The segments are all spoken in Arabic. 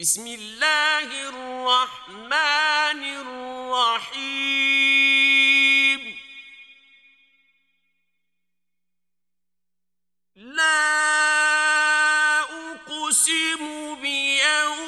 بسم الله الرحمن الرحيم. لا أقسم بیوم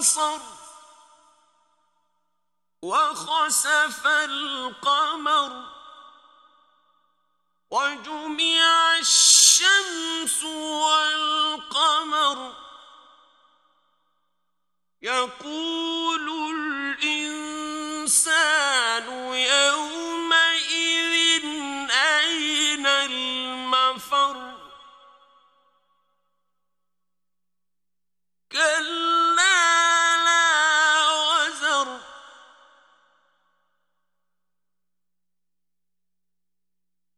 البصر وخسف القمر وجمع الشمس والقمر يقول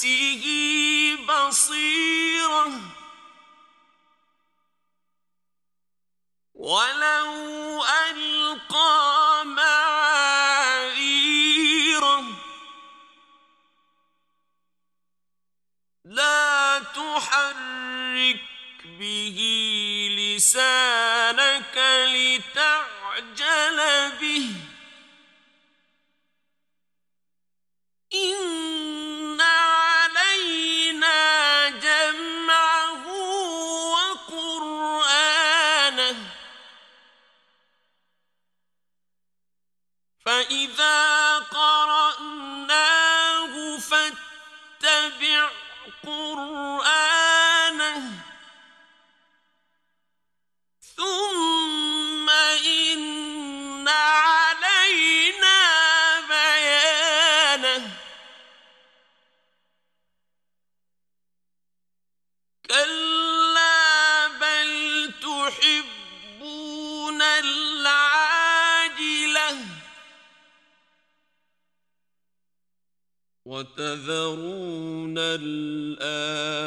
نفسه بصيرة. ولو ألقى معاذيره لا تحرك به لسانك لتعجل به. فإذا وتذرون الآخرة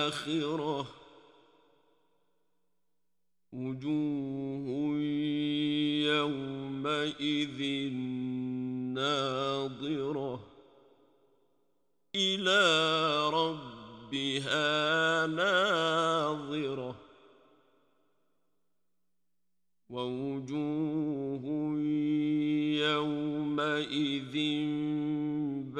وجوه يومئذ ناظرة إلى ربها ناظرة ووجوه يومئذ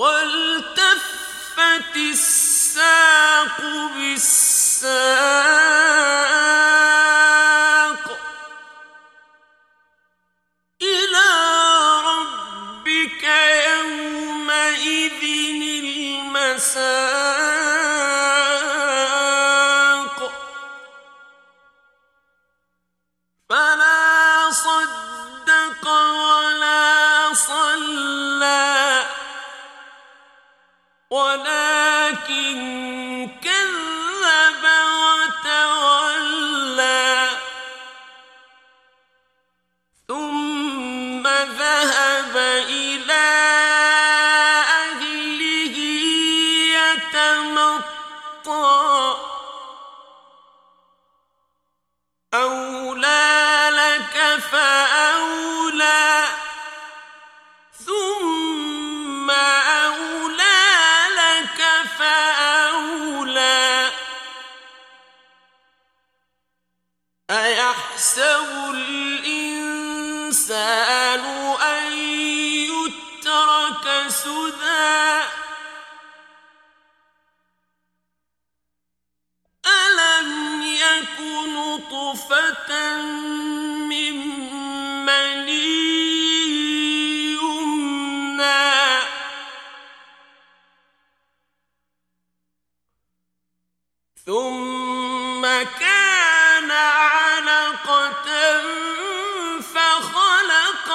والتفت الساق بالساق ولكن كذب وتولى ثم ذهب إلى أهله يتمطى أولى لك فأولى الإنسان أن يترك سدى ألم يكن من ثم كان فخلق